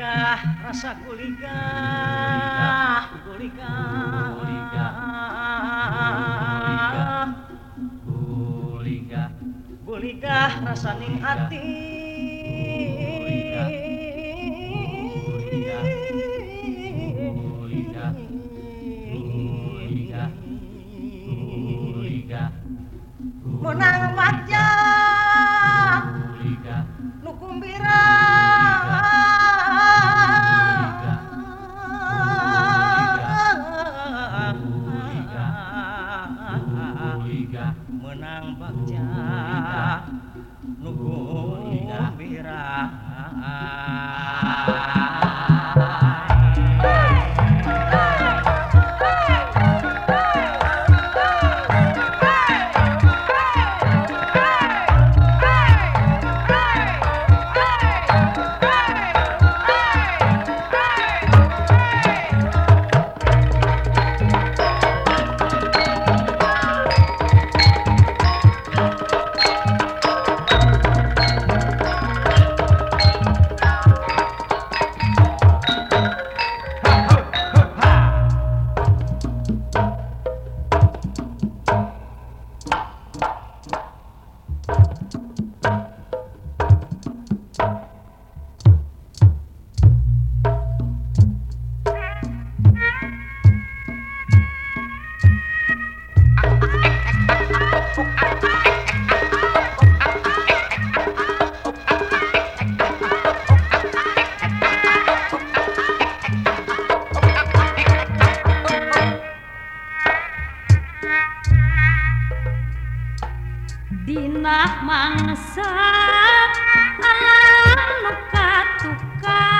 gulikah rasa gulikah gulikah gulikah gulikah gulikah rasa ning ati iga menang bakja nunggu iga wirah mangsa alam katukan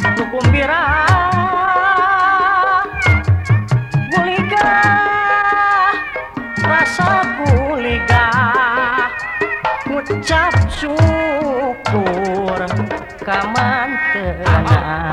Ngagumbira buliga rasa buliga ngucap syukur kaman tenang